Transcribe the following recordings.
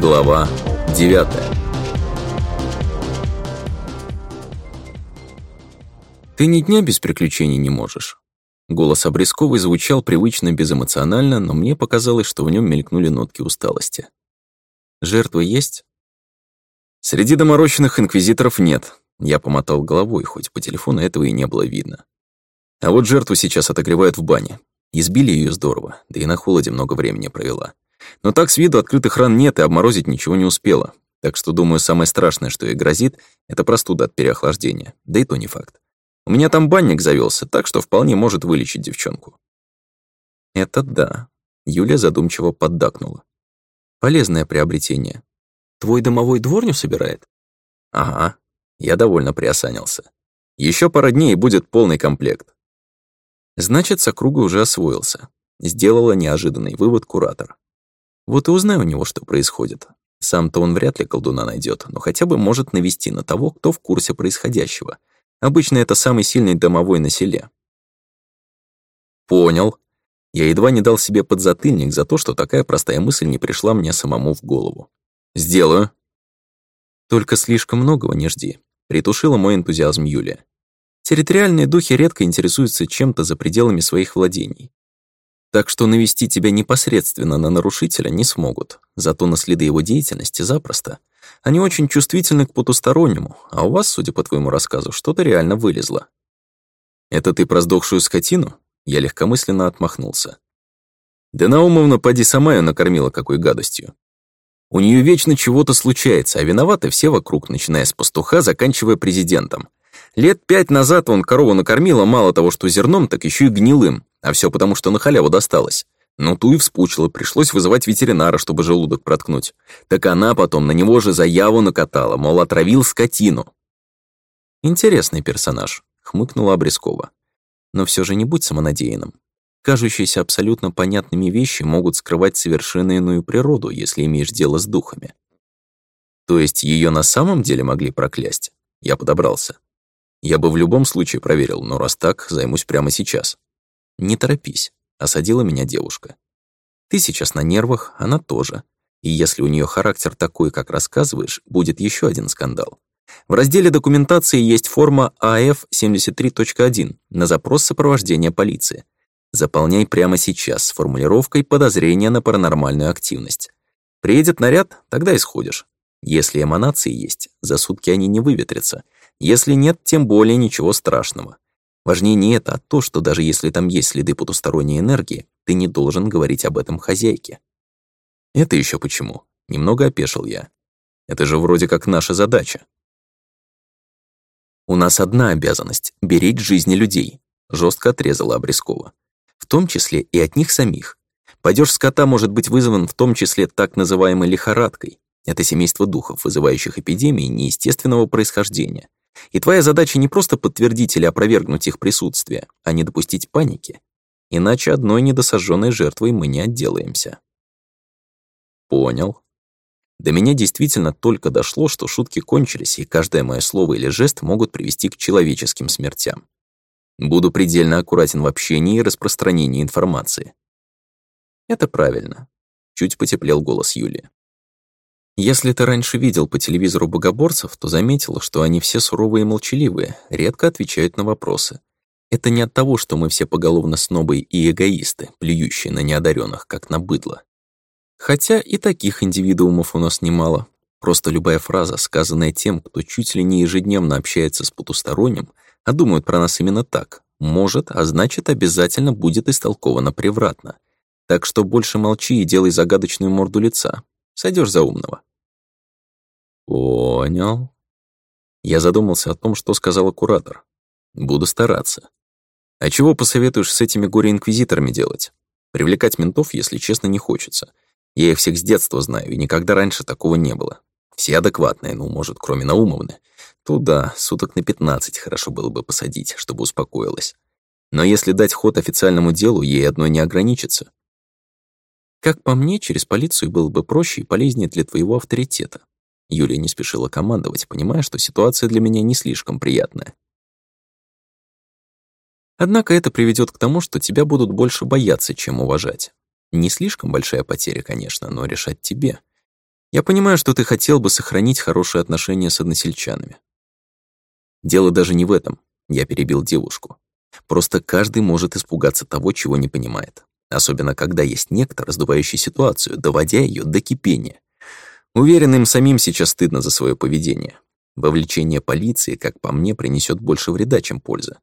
Глава 9 «Ты ни дня без приключений не можешь». Голос Обрезковой звучал привычно безэмоционально, но мне показалось, что в нем мелькнули нотки усталости. «Жертвы есть?» «Среди доморощенных инквизиторов нет». Я помотал головой, хоть по телефону этого и не было видно. А вот жертву сейчас отогревают в бане. Избили ее здорово, да и на холоде много времени провела. Но так с виду открытых ран нет и обморозить ничего не успела. Так что, думаю, самое страшное, что ей грозит, это простуда от переохлаждения. Да и то не факт. У меня там банник завелся, так что вполне может вылечить девчонку. Это да. Юля задумчиво поддакнула. Полезное приобретение. Твой домовой дворню собирает? Ага. Я довольно приосанился. Еще пара дней и будет полный комплект. Значит, Сокруга уже освоился. Сделала неожиданный вывод куратор. Вот и узнай у него, что происходит. Сам-то он вряд ли колдуна найдет, но хотя бы может навести на того, кто в курсе происходящего. Обычно это самый сильный домовой на селе. Понял. Я едва не дал себе подзатыльник за то, что такая простая мысль не пришла мне самому в голову. Сделаю. Только слишком многого не жди. Притушила мой энтузиазм Юлия. Территориальные духи редко интересуются чем-то за пределами своих владений так что навести тебя непосредственно на нарушителя не смогут, зато на следы его деятельности запросто. Они очень чувствительны к потустороннему, а у вас, судя по твоему рассказу, что-то реально вылезло. «Это ты про сдохшую скотину?» Я легкомысленно отмахнулся. «Да наумовно поди сама ее накормила какой гадостью. У нее вечно чего-то случается, а виноваты все вокруг, начиная с пастуха, заканчивая президентом. Лет пять назад он корову накормила мало того, что зерном, так еще и гнилым, а все потому, что на халяву досталось. Но ту и вспучила, пришлось вызывать ветеринара, чтобы желудок проткнуть. Так она потом на него же заяву накатала, мол, отравил скотину. «Интересный персонаж», — хмыкнула Обрезкова. «Но все же не будь самонадеянным. Кажущиеся абсолютно понятными вещи могут скрывать совершенно иную природу, если имеешь дело с духами». «То есть ее на самом деле могли проклясть?» Я подобрался. «Я бы в любом случае проверил, но раз так, займусь прямо сейчас». «Не торопись», — осадила меня девушка. «Ты сейчас на нервах, она тоже. И если у нее характер такой, как рассказываешь, будет еще один скандал. В разделе документации есть форма АФ-73.1 на запрос сопровождения полиции. Заполняй прямо сейчас с формулировкой «подозрение на паранормальную активность». Приедет наряд, тогда исходишь. Если эманации есть, за сутки они не выветрятся. Если нет, тем более ничего страшного. Важнее не это, а то, что даже если там есть следы потусторонней энергии, ты не должен говорить об этом хозяйке. Это еще почему? Немного опешил я. Это же вроде как наша задача. У нас одна обязанность — беречь жизни людей, жестко отрезала Обрезкова. В том числе и от них самих. Падеж скота может быть вызван в том числе так называемой лихорадкой. Это семейство духов, вызывающих эпидемии неестественного происхождения. И твоя задача не просто подтвердить или опровергнуть их присутствие, а не допустить паники. Иначе одной недосожженной жертвой мы не отделаемся. Понял. До меня действительно только дошло, что шутки кончились, и каждое мое слово или жест могут привести к человеческим смертям. Буду предельно аккуратен в общении и распространении информации. Это правильно. Чуть потеплел голос Юлии. Если ты раньше видел по телевизору богоборцев, то заметил, что они все суровые и молчаливые, редко отвечают на вопросы. Это не от того, что мы все поголовно снобы и эгоисты, плюющие на неодаренных, как на быдло. Хотя и таких индивидуумов у нас немало. Просто любая фраза, сказанная тем, кто чуть ли не ежедневно общается с потусторонним, а думают про нас именно так, может, а значит, обязательно будет истолковано превратно. Так что больше молчи и делай загадочную морду лица. Сойдешь за умного. «Понял». Я задумался о том, что сказала куратор. «Буду стараться». «А чего посоветуешь с этими горе-инквизиторами делать? Привлекать ментов, если честно, не хочется. Я их всех с детства знаю, и никогда раньше такого не было. Все адекватные, ну, может, кроме Наумовны. Туда суток на 15 хорошо было бы посадить, чтобы успокоилась. Но если дать ход официальному делу, ей одной не ограничится. Как по мне, через полицию было бы проще и полезнее для твоего авторитета. Юлия не спешила командовать, понимая, что ситуация для меня не слишком приятная. Однако это приведет к тому, что тебя будут больше бояться, чем уважать. Не слишком большая потеря, конечно, но решать тебе. Я понимаю, что ты хотел бы сохранить хорошие отношения с односельчанами. Дело даже не в этом. Я перебил девушку. Просто каждый может испугаться того, чего не понимает. Особенно, когда есть некто, раздувающий ситуацию, доводя ее до кипения. Уверен, им самим сейчас стыдно за свое поведение. Вовлечение полиции, как по мне, принесет больше вреда, чем пользы.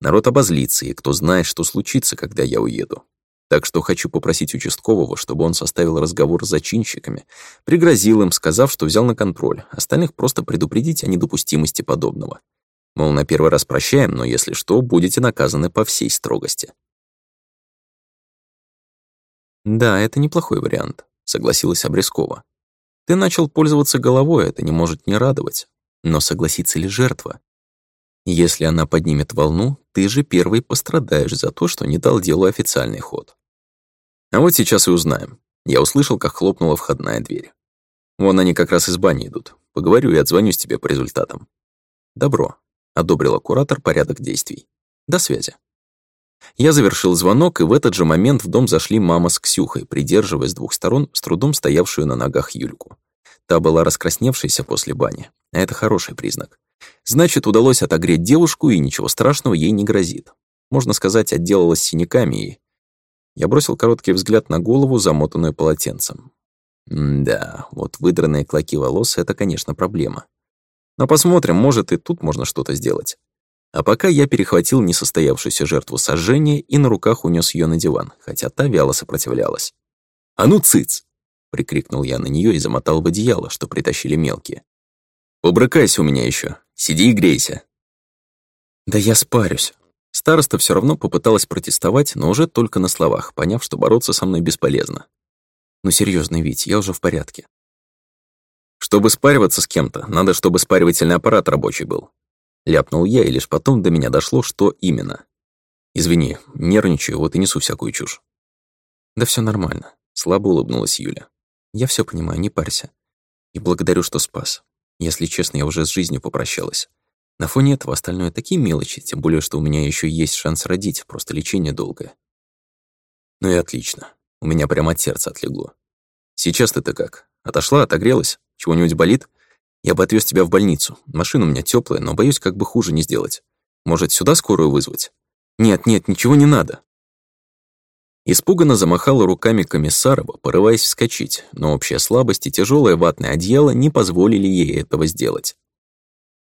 Народ обозлится, и кто знает, что случится, когда я уеду. Так что хочу попросить участкового, чтобы он составил разговор с зачинщиками, пригрозил им, сказав, что взял на контроль, остальных просто предупредить о недопустимости подобного. Мол, на первый раз прощаем, но если что, будете наказаны по всей строгости. «Да, это неплохой вариант», — согласилась Обрезкова. Ты начал пользоваться головой, это не может не радовать. Но согласится ли жертва? Если она поднимет волну, ты же первый пострадаешь за то, что не дал делу официальный ход. А вот сейчас и узнаем. Я услышал, как хлопнула входная дверь. Вон они как раз из бани идут. Поговорю и отзвонюсь тебе по результатам. Добро. Одобрила куратор порядок действий. До связи. Я завершил звонок, и в этот же момент в дом зашли мама с Ксюхой, придерживая с двух сторон с трудом стоявшую на ногах Юльку. Та была раскрасневшейся после бани, а это хороший признак. Значит, удалось отогреть девушку, и ничего страшного ей не грозит. Можно сказать, отделалась синяками и... Я бросил короткий взгляд на голову, замотанную полотенцем. М да, вот выдранные клоки волос — это, конечно, проблема. Но посмотрим, может, и тут можно что-то сделать. А пока я перехватил несостоявшуюся жертву сожжения и на руках унес ее на диван, хотя та вяло сопротивлялась. «А ну, цыц!» — прикрикнул я на нее и замотал в одеяло, что притащили мелкие. «Побрыкайся у меня еще, Сиди и грейся!» «Да я спарюсь!» Староста все равно попыталась протестовать, но уже только на словах, поняв, что бороться со мной бесполезно. «Ну серьезно, Вить, я уже в порядке. Чтобы спариваться с кем-то, надо, чтобы спаривательный аппарат рабочий был. Ляпнул я, и лишь потом до меня дошло, что именно. «Извини, нервничаю, вот и несу всякую чушь». «Да все нормально», — слабо улыбнулась Юля. «Я все понимаю, не парься. И благодарю, что спас. Если честно, я уже с жизнью попрощалась. На фоне этого остальное такие мелочи, тем более, что у меня еще есть шанс родить, просто лечение долгое». «Ну и отлично. У меня прямо от сердца отлегло. Сейчас ты-то как? Отошла, отогрелась? Чего-нибудь болит?» Я бы отвез тебя в больницу. Машина у меня теплая, но боюсь, как бы хуже не сделать. Может, сюда скорую вызвать? Нет, нет, ничего не надо. Испуганно замахала руками Комиссарова, порываясь вскочить, но общая слабость и тяжелое ватное одеяло не позволили ей этого сделать.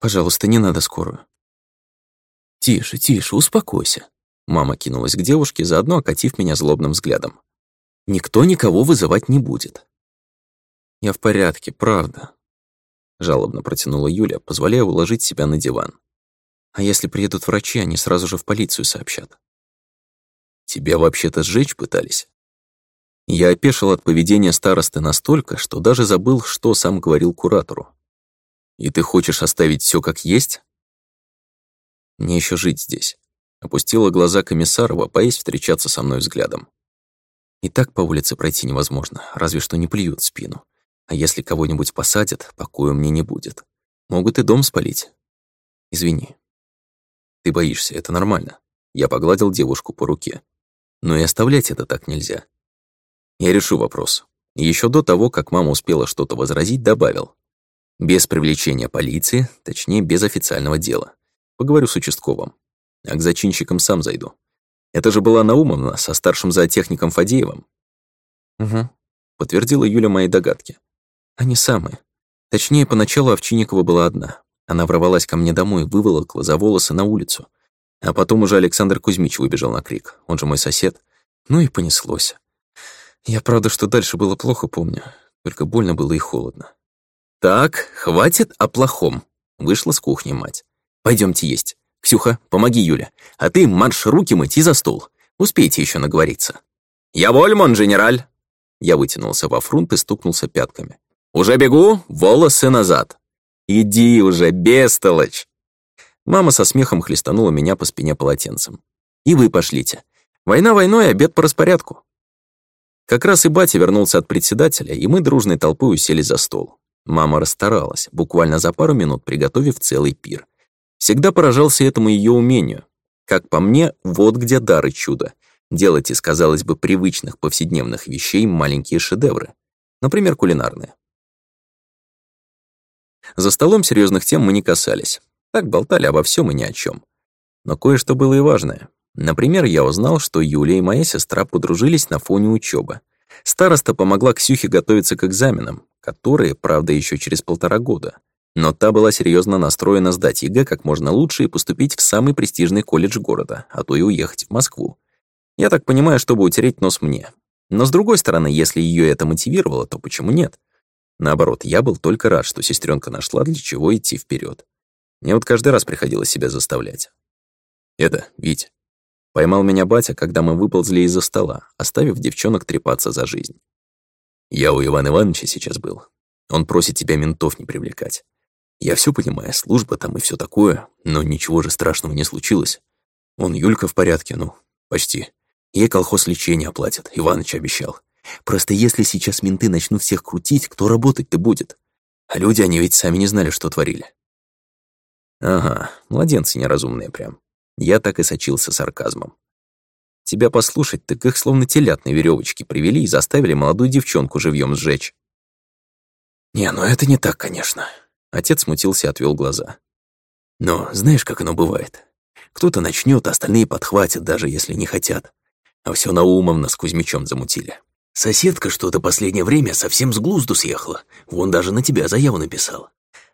«Пожалуйста, не надо скорую». «Тише, тише, успокойся», — мама кинулась к девушке, заодно окатив меня злобным взглядом. «Никто никого вызывать не будет». «Я в порядке, правда», жалобно протянула Юля, позволяя уложить себя на диван. А если приедут врачи, они сразу же в полицию сообщат. Тебя вообще-то сжечь пытались? Я опешил от поведения старосты настолько, что даже забыл, что сам говорил куратору. И ты хочешь оставить все как есть? Мне еще жить здесь. Опустила глаза комиссарова, боясь встречаться со мной взглядом. И так по улице пройти невозможно, разве что не плюют спину. А если кого-нибудь посадят, покоя мне не будет. Могут и дом спалить. Извини. Ты боишься, это нормально. Я погладил девушку по руке. Но и оставлять это так нельзя. Я решу вопрос. Еще до того, как мама успела что-то возразить, добавил. Без привлечения полиции, точнее, без официального дела. Поговорю с участковым. А к зачинщикам сам зайду. Это же была Наумовна со а старшим зоотехником Фадеевым. Угу. Подтвердила Юля мои догадки. Они самые. Точнее, поначалу Овчинникова была одна. Она ворвалась ко мне домой, выволокла за волосы на улицу. А потом уже Александр Кузьмич выбежал на крик, он же мой сосед. Ну и понеслось. Я, правда, что дальше было плохо, помню. Только больно было и холодно. «Так, хватит о плохом», — вышла с кухни мать. Пойдемте есть. Ксюха, помоги Юля. А ты марш руки мыть и за стол. Успейте еще наговориться». «Я вольмон, генераль!» Я вытянулся во фрунт и стукнулся пятками. «Уже бегу, волосы назад». «Иди уже, бестолочь!» Мама со смехом хлестанула меня по спине полотенцем. «И вы пошлите. Война войной, обед по распорядку». Как раз и батя вернулся от председателя, и мы дружной толпой усели за стол. Мама расстаралась, буквально за пару минут приготовив целый пир. Всегда поражался этому ее умению. Как по мне, вот где дары чуда. чудо. Делать из, казалось бы, привычных повседневных вещей маленькие шедевры. Например, кулинарные. За столом серьезных тем мы не касались. Так болтали обо всем и ни о чем. Но кое-что было и важное. Например, я узнал, что Юля и моя сестра подружились на фоне учебы. Староста помогла Ксюхе готовиться к экзаменам, которые, правда, еще через полтора года. Но та была серьезно настроена сдать ЕГЭ как можно лучше и поступить в самый престижный колледж города, а то и уехать в Москву. Я так понимаю, чтобы утереть нос мне. Но с другой стороны, если ее это мотивировало, то почему нет? Наоборот, я был только рад, что сестренка нашла, для чего идти вперед. Мне вот каждый раз приходилось себя заставлять. «Это, Вить». Поймал меня батя, когда мы выползли из-за стола, оставив девчонок трепаться за жизнь. «Я у Ивана Ивановича сейчас был. Он просит тебя ментов не привлекать. Я все понимаю, служба там и все такое, но ничего же страшного не случилось. Он Юлька в порядке, ну, почти. Ей колхоз лечения оплатит, Иваныч обещал. Просто если сейчас менты начнут всех крутить, кто работать-то будет? А люди, они ведь сами не знали, что творили. Ага, младенцы неразумные прям. Я так и сочился сарказмом. Тебя послушать, так их словно телят на веревочке привели и заставили молодую девчонку живьем сжечь. Не, ну это не так, конечно. Отец смутился и отвел глаза. Но знаешь, как оно бывает? Кто-то начнет, остальные подхватят, даже если не хотят. А все Наумовна с Кузьмичом замутили. Соседка что-то последнее время совсем с глузду съехала. Вон даже на тебя заяву написала.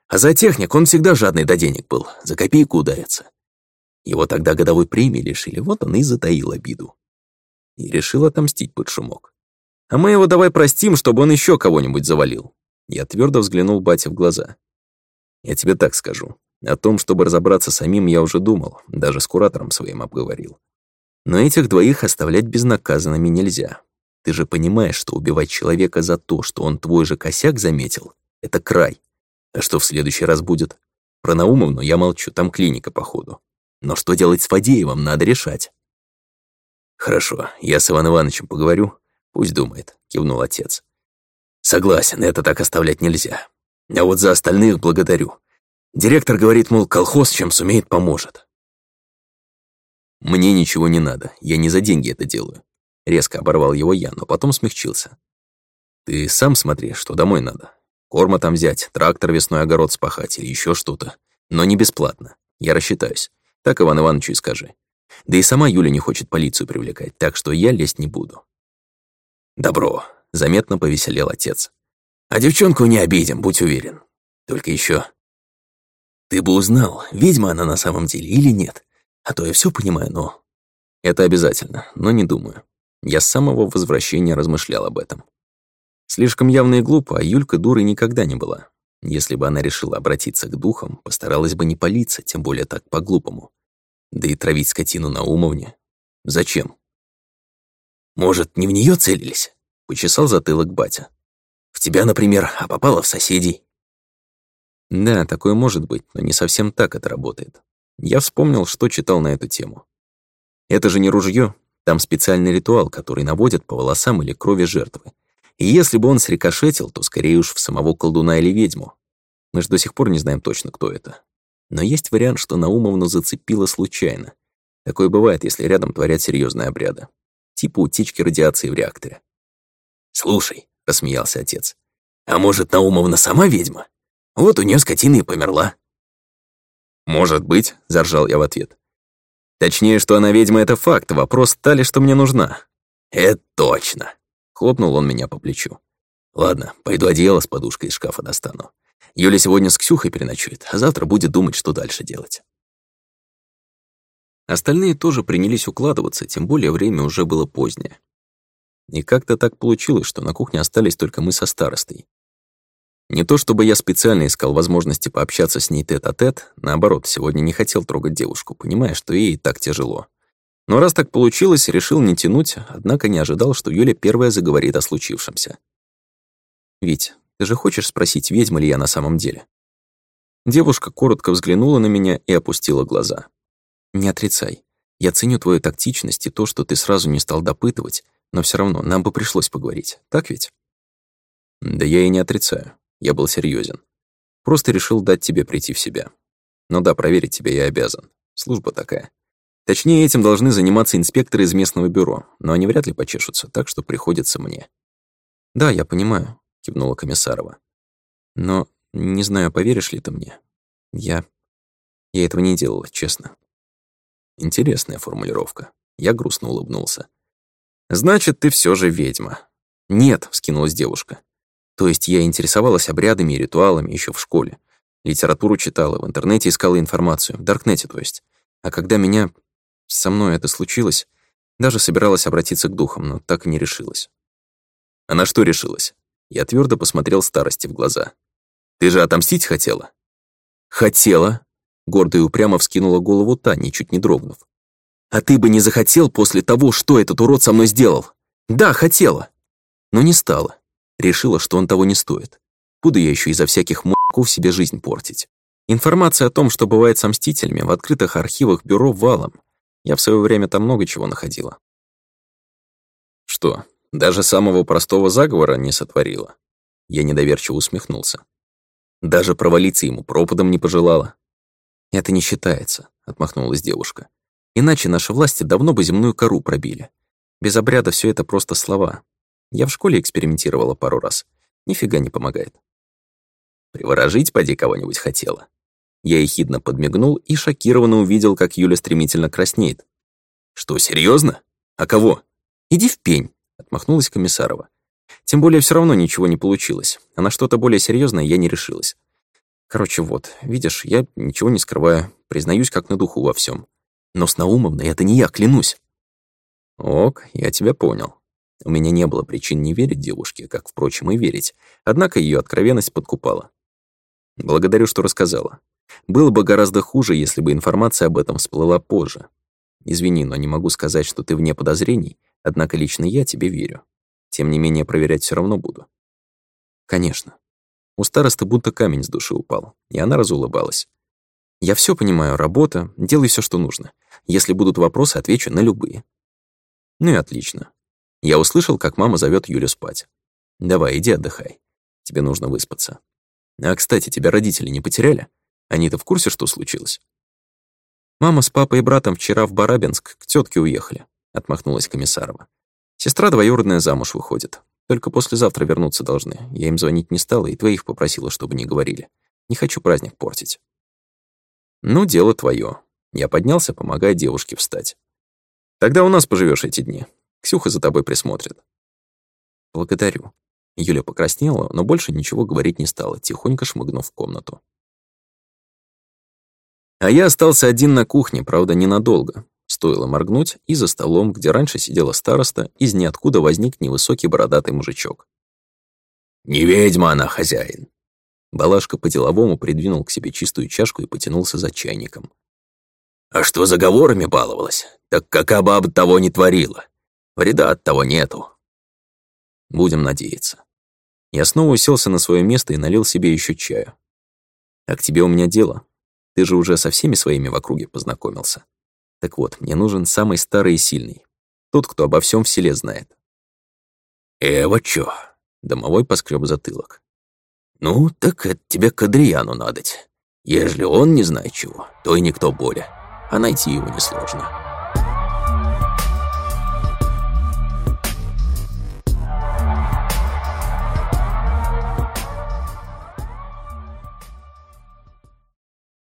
А за техник он всегда жадный до денег был, за копейку ударится. Его тогда годовой премии лишили, вот он и затаил обиду. И решил отомстить под шумок. А мы его давай простим, чтобы он еще кого-нибудь завалил. Я твердо взглянул батя в глаза. Я тебе так скажу. О том, чтобы разобраться самим, я уже думал, даже с куратором своим обговорил. Но этих двоих оставлять безнаказанными нельзя, ты же понимаешь, что убивать человека за то, что он твой же косяк заметил, это край. А что в следующий раз будет? Про Наумовну я молчу, там клиника, походу. Но что делать с Фадеевым, надо решать. Хорошо, я с Иван Ивановичем поговорю. Пусть думает, кивнул отец. Согласен, это так оставлять нельзя. А вот за остальных благодарю. Директор говорит, мол, колхоз чем сумеет, поможет. Мне ничего не надо, я не за деньги это делаю. Резко оборвал его я, но потом смягчился. «Ты сам смотри, что домой надо. Корма там взять, трактор весной огород спахать или еще что-то. Но не бесплатно. Я рассчитаюсь. Так Иван Ивановичу и скажи. Да и сама Юля не хочет полицию привлекать, так что я лезть не буду». «Добро», — заметно повеселел отец. «А девчонку не обидим, будь уверен. Только еще ты бы узнал, ведьма она на самом деле или нет. А то я все понимаю, но... Это обязательно, но не думаю. Я с самого возвращения размышлял об этом. Слишком явно и глупо, а Юлька дурой никогда не была. Если бы она решила обратиться к духам, постаралась бы не палиться, тем более так по-глупому. Да и травить скотину на умовне. Зачем? «Может, не в нее целились?» — почесал затылок батя. «В тебя, например, а попала в соседей». Да, такое может быть, но не совсем так это работает. Я вспомнил, что читал на эту тему. Это же не ружье, там специальный ритуал, который наводят по волосам или крови жертвы. И если бы он срикошетил, то скорее уж в самого колдуна или ведьму. Мы же до сих пор не знаем точно, кто это. Но есть вариант, что Наумовну зацепило случайно. Такое бывает, если рядом творят серьезные обряды. Типа утечки радиации в реакторе. «Слушай», — рассмеялся отец, — «а может, Наумовна сама ведьма? Вот у нее скотина и померла». «Может быть», — заржал я в ответ. Точнее, что она ведьма — это факт, вопрос та ли, что мне нужна. «Это точно!» — хлопнул он меня по плечу. «Ладно, пойду одеяло с подушкой из шкафа достану. Юля сегодня с Ксюхой переночует, а завтра будет думать, что дальше делать». Остальные тоже принялись укладываться, тем более время уже было позднее. И как-то так получилось, что на кухне остались только мы со старостой. Не то чтобы я специально искал возможности пообщаться с ней тет-а-тет, -тет, наоборот, сегодня не хотел трогать девушку, понимая, что ей и так тяжело. Но раз так получилось, решил не тянуть, однако не ожидал, что Юля первая заговорит о случившемся. «Вить, ты же хочешь спросить, ведьма ли я на самом деле?» Девушка коротко взглянула на меня и опустила глаза. «Не отрицай. Я ценю твою тактичность и то, что ты сразу не стал допытывать, но все равно нам бы пришлось поговорить, так ведь?» «Да я и не отрицаю. Я был серьезен. Просто решил дать тебе прийти в себя. Ну да, проверить тебя я обязан. Служба такая. Точнее, этим должны заниматься инспекторы из местного бюро, но они вряд ли почешутся, так что приходится мне. «Да, я понимаю», — кивнула Комиссарова. «Но не знаю, поверишь ли ты мне. Я... Я этого не делала, честно». Интересная формулировка. Я грустно улыбнулся. «Значит, ты все же ведьма». «Нет», — вскинулась девушка. То есть я интересовалась обрядами и ритуалами еще в школе. Литературу читала, в интернете искала информацию, в Даркнете, то есть. А когда меня... со мной это случилось, даже собиралась обратиться к духам, но так и не решилась. А на что решилась? Я твердо посмотрел старости в глаза. «Ты же отомстить хотела?» «Хотела», — гордо и упрямо вскинула голову та, ничуть не дрогнув. «А ты бы не захотел после того, что этот урод со мной сделал?» «Да, хотела!» Но не стала. Решила, что он того не стоит. Куда я еще из-за всяких муков себе жизнь портить. Информация о том, что бывает с мстителями, в открытых архивах бюро валом. Я в свое время там много чего находила. Что, даже самого простого заговора не сотворила? Я недоверчиво усмехнулся. Даже провалиться ему пропадом не пожелала. «Это не считается», — отмахнулась девушка. «Иначе наши власти давно бы земную кору пробили. Без обряда все это просто слова, я в школе экспериментировала пару раз. Нифига не помогает. Приворожить поди кого-нибудь хотела. Я ехидно подмигнул и шокированно увидел, как Юля стремительно краснеет. «Что, серьезно? А кого?» «Иди в пень», — отмахнулась Комиссарова. Тем более все равно ничего не получилось, а на что-то более серьезное я не решилась. Короче, вот, видишь, я ничего не скрываю, признаюсь как на духу во всем. Но с Наумовной это не я, клянусь. Ок, я тебя понял. У меня не было причин не верить девушке, как, впрочем, и верить, однако ее откровенность подкупала. Благодарю, что рассказала. Было бы гораздо хуже, если бы информация об этом всплыла позже. Извини, но не могу сказать, что ты вне подозрений, однако лично я тебе верю. Тем не менее, проверять все равно буду. Конечно. У старосты будто камень с души упал, и она разулыбалась. Я все понимаю, работа, делай все, что нужно. Если будут вопросы, отвечу на любые. Ну и отлично. Я услышал, как мама зовет Юлю спать. «Давай, иди отдыхай. Тебе нужно выспаться. А, кстати, тебя родители не потеряли? Они-то в курсе, что случилось?» «Мама с папой и братом вчера в Барабинск к тетке уехали», — отмахнулась Комиссарова. «Сестра двоюродная замуж выходит. Только послезавтра вернуться должны. Я им звонить не стала и твоих попросила, чтобы не говорили. Не хочу праздник портить». «Ну, дело твое. Я поднялся, помогая девушке встать. «Тогда у нас поживешь эти дни. Ксюха за тобой присмотрит». «Благодарю». Юля покраснела, но больше ничего говорить не стала, тихонько шмыгнув в комнату. А я остался один на кухне, правда, ненадолго. Стоило моргнуть, и за столом, где раньше сидела староста, из ниоткуда возник невысокий бородатый мужичок. «Не ведьма она, хозяин!» Балашка по-деловому придвинул к себе чистую чашку и потянулся за чайником. «А что заговорами баловалась? Так кака баба того не творила? Вреда от того нету. Будем надеяться. Я снова уселся на свое место и налил себе еще чаю. А к тебе у меня дело. Ты же уже со всеми своими в округе познакомился. Так вот, мне нужен самый старый и сильный. Тот, кто обо всем в селе знает. Эва чё? Домовой поскреб затылок. Ну, так это тебе к Адриану надоть. Ежели он не знает чего, то и никто более. А найти его несложно.